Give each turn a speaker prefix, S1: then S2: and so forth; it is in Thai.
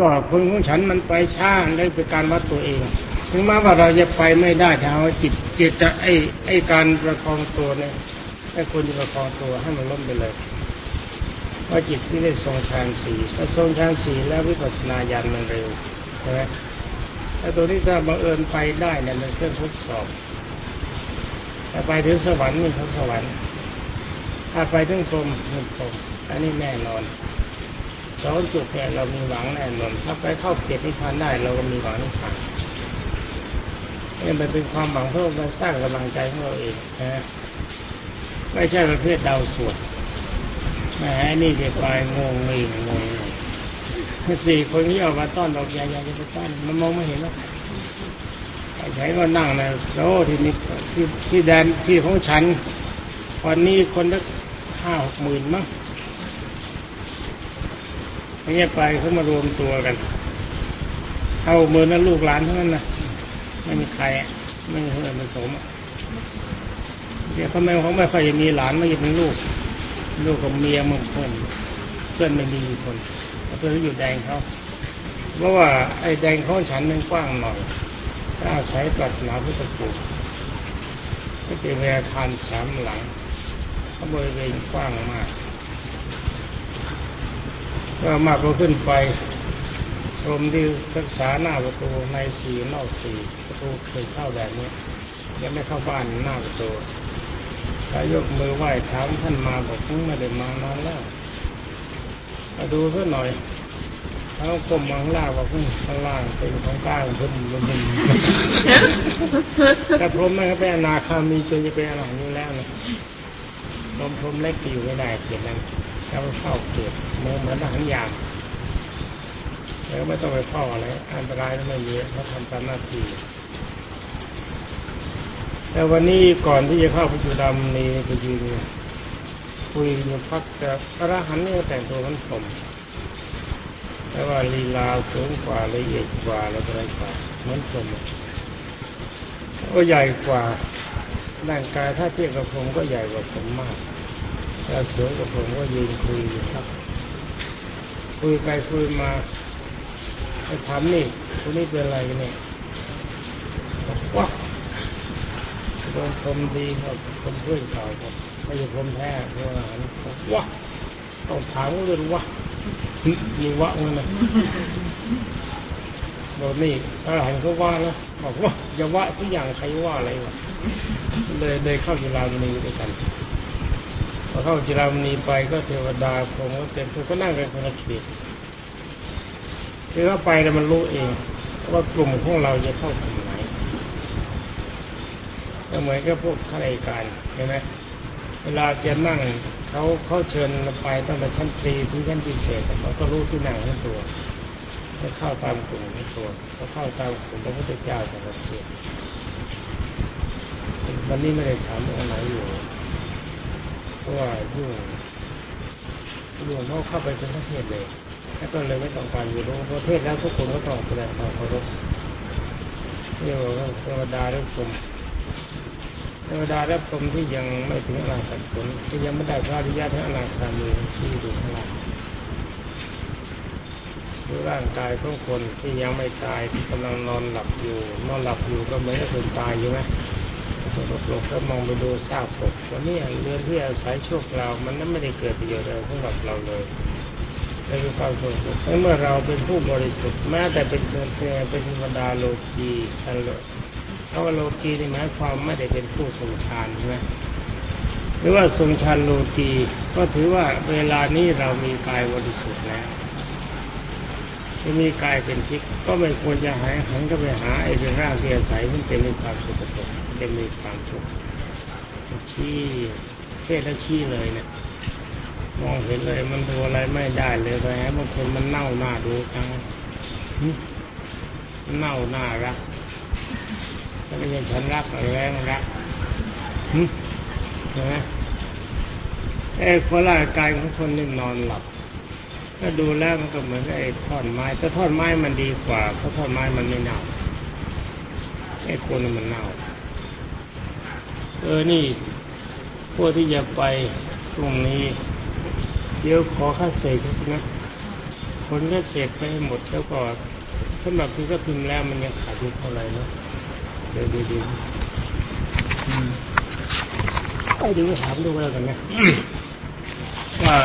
S1: ก็คนของฉันมันไปช้าได้เป็นการวัดตัวเอง ถึงแม้ว่าเราจะไปไม่ได้แต่เอาจิตจิตจะไอ้ไอ้การประคองตัวเนี่ยให้คนจะประคองตัวให้มันล้มไปเลยว่าจิตที่ได้ทรงฌานสี่ถ้าทรงฌานสี่แล้ววิปัสสนาญาณมันเร็วใช่ไหมถ้าตัวนี้ถ้าบังเอิญไปได้เนี่ยมันเครื่องทดสอบถ้าไปถึงสวรรค์นี่เขาสวรรค์ถ้าไปถึงพรหมมันพรหมอันนี้แน่นอน สองจุดเนี่ยเรามีหวังแน่นอนถ้าไปเข้าเขตนิพพานได้เราก็มีหวังนิพพานนี่มันเป็นความหวังเพื่อมาสร้างกำลังใจของเราเองนะไม่ใช่ประเภทดาวสวดแหมนี่เด็กไปงงงงงงสี่คนนี้ออกมาต้อนดอกยายาจะไปต้อนมันมองไม่เห็นหรอกใช้ก็นั่งนะโอ้ที่นี่ที่ที่แดนที่ของฉันวันนี้คนละห้าหกหมื่นมั้ง เงียไปเขามารวมตัวกันเอาเมือนั้นลูกหลานเท่านั้นนะไม่มีใครไม่มีคนอื่นผสมเดี๋ยวเขาไม่เขาไม่ค่อยมีหลานไม่จะเป็นลูก ลูกกับเมียมึงคนเพื่อนไม่มีคนเพื่อนอยู่แดงเขาเพราะว่าไอ้แดงเขาฉันมันกว้างหน่อยถ้าใช้ปรัชนาพุทธภูมิก็เป็นเวลาทานสามหลังเขาบริเวณกว้างมาก ก็มากก็ขึ้นไปรมที่รักษาหน้าประตูในสี่นอกสี่ประตูเคยเข้าแบบนี้ยังไม่เข้าบ้านหน้าประตูถ้ายกมือไหว้ถามท่านมาบอกพึ่งไม่ได้มานานแล้วมาดูสักหน่อยเขากลมมองล่างว่าพึ่งข้างล่างเป็นของกลางพึ่งมันเป็นแต่พรมไม่เขาเป็นนาคามีจนจะเป็นอะไรนี้แล้วนะพรมพรมเล็กอยู่ไม่ได้เขียนนั้น แล้วเข้าเกียรมองเหมือนทหารยามแล้วไม่ต้องไปเฝ้าอะไรอันตรายไม่มีเขาทำตามหน้าที่แต่วันนี้ก่อนที่จะเข้าพระจุดำนี่ไปยืนคุยอยู่พักแต่พระหันนี่แต่งตัวมันผมแต่ว่าลีลาสูงกว่าละเอียดกว่าแล้วก็อะไรกว่าเหมือนผมก็ใหญ่กว่าร่างกายถ้าเทียบกับผมก็ใหญ่กว่าผมมาก แต่สวยกับผมก็ยืนคุยอยู่ครับ คุยไปคุยมาไปถามนี่คนนี้เป็นอะไรเนี่ยบอกว่าโดนผมดีครับผมเพื่อนเขาครับไม่ใช่ผมแท้เพื่อนอาหารว่าต้องถามเลยว่ามีวะมันนะบอกนี่อรหันเขาว่าแล้วบอกว่าอย่าว่าทุกอย่างใครว่าอะไรวะเลยเลยเข้าจุฬามณีด้วยกัน พอเข้าจุฬามณีไปก็เทวดาผมก็เต็มทุกก็นั่งกันคนละเขตคือเข้าไปแล้วมันรู้เองว่ากลุ่มของเราจะเข้ากลุ่มไหนก็เหมือนกับพวกข้าราชการเห็นไหมเวลาจะนั่งเขาเขาเชิญไปตั้งแต่ชั้นตรีถึงชั้นพิเศษเขาก็รู้ที่นั่งทั้งตัวเขาเข้าตามกลุ่มทั้งตัวเขาเข้าตามกลุ่มพระพุทธเจ้าแต่ละเสียวันนี้ไม่ได้ถามองไหนอยู่ เพราะว่ายุ่งยุ่งเขาเข้าไปเป็นประเทศเลยแล้วก็เลยไม่ต้องการอยู่รู้ประเทศแล้วทุกคนก็ต้องแสดงความเคารพเรียกว่าเทวดาทุกคนเทวดาและพรหมที่ยังไม่ถึงอนาคตผลที่ยังไม่ได้พระอริยะทั้งอนาคามีที่ดูข้างล่างดูร่างกายของคนที่ยังไม่ตายที่กำลังนอนหลับอยู่นอนหลับอยู่ก็เหมือนกับคนตายอยู่ไหม สกปรกก็มองไปดูซากศพวันนี้เรือนที่อาศัยชั่วคราวมันนั้นไม่ได้เกิดประโยชน์อะไรสำหรับเราเลยในความสุขเมื่อเราเป็นผู้บริสุทธิ์แม้แต่เป็นเพียงเป็นธรรมดาโลกีทันเลเพราะว่าโลกีนี่หมายความไม่ได้เป็นผู้ทรงฌานใช่ไหมหรือว่าทรงฌานโลกีก็ถือว่าเวลานี้เรามีกายบริสุทธิ์แล้วจะมีกายเป็นทิพย์ก็ไม่ควรจะหายหันก็ไปหาไอ้เป็นร่างที่อาศัยมันเต็มไปความสุขสก เต็มไปความทุกข์ชี้เทศแล้วชี้เลยเนี่ยมองเห็นเลยมันดูอะไรไม่ได้เลยแต่บางคนมันเน่าหน้าดูจังเน่าหน้ารักถ้าไม่ใช่ฉันรักอะไรแรงรักใช่ไหมไอ้คนร่างกายของคนนี่นอนหลับถ้าดูแล้วมันก็เหมือนไอ้ท่อนไม้แต่ท่อนไม้มันดีกว่าเพราะท่อนไม้มันไม่เน่าไอ้คนมันเน่า เออนี่พวกที่จะไปตรงนี้เดี๋ยวขอค่าเสกนะคนก็เสพไปให้หมดแล้วก็สำหรับที่ก็พิมพ์แล้วมันยังขาดอยู่เท่าไหร่เนาะเดี๋ยวดูดูไอ้ดูถามดูก็แล้วกันนะว่า